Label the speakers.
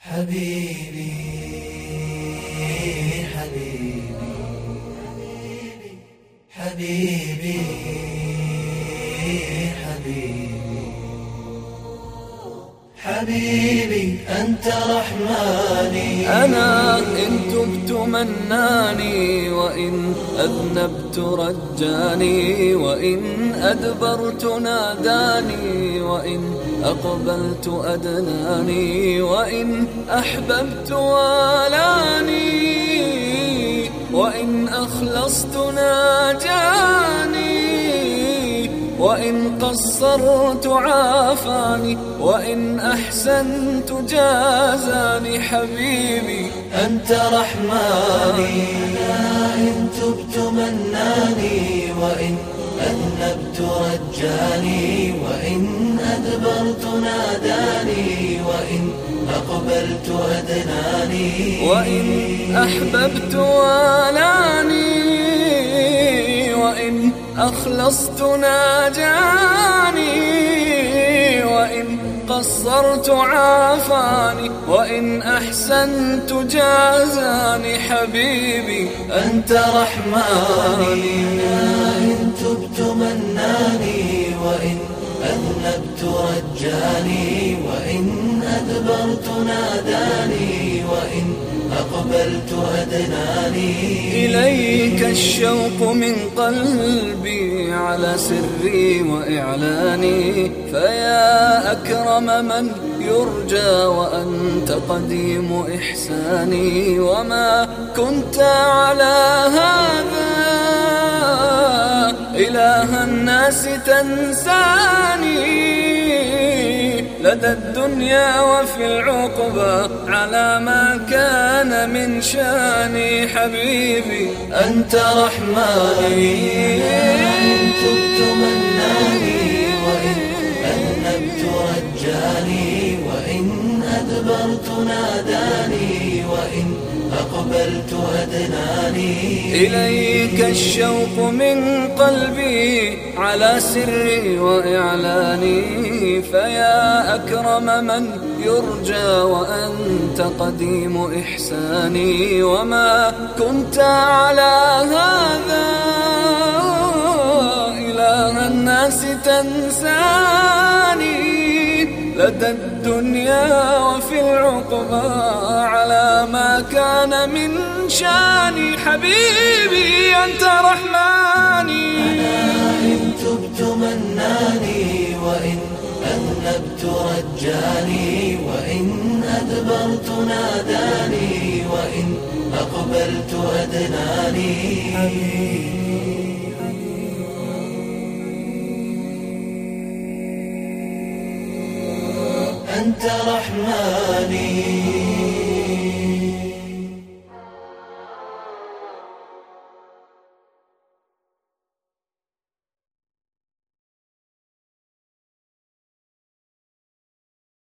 Speaker 1: حبيبي حبيبي حبيبي حبيبي. حبيبي أنت رحماني.
Speaker 2: أنا إن تبت مناني وإن أذنبت رجاني وإن أدبرت ناداني وإن أقبلت أدناني وإن أحببت والاني وإن أخلصت ناجاني وإن قصرت عافاني وإن أحسنت جازاني حبيبي
Speaker 1: أنت رحماني. إن تبت مناني وإن أذنبت رجاني وإن أدبرت ناداني وإن أقبلت أدناني.
Speaker 2: وإن أحببت والاني وإن أخلصت ناجاني وإن قصرت عافاني وإن أحسنت جازاني حبيبي
Speaker 1: أنت رحماني. إن تبت مناني وإن أذنبت رجاني وإن أدبرت ناداني وإن أقبلت أدناني.
Speaker 2: إليك الشوق من قلبي على سري وإعلاني. فيا أكرم من يرجى وأنت قديم إحساني. وما كنت على هذا إله الناس تنساني. لدى الدنيا وفي العقبى على ما كان من شاني حبيبي.
Speaker 1: أنت رحماني. إن تبت أقبلت أدناني.
Speaker 2: إليك الشوق من قلبي على سري وإعلاني. فيا أكرم من يرجى وأنت قديم إحساني. وما كنت على هذا إله الناس تنساني. لدى الدنيا وفي العقبى على ما كان من شاني حبيبي أنت رحماني.
Speaker 1: إن تبت مناني وإن أذنبت رجاني وإن أدبرت ناداني وإن أقبلت أدناني. أنت رحماني.